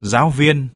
giáo viên.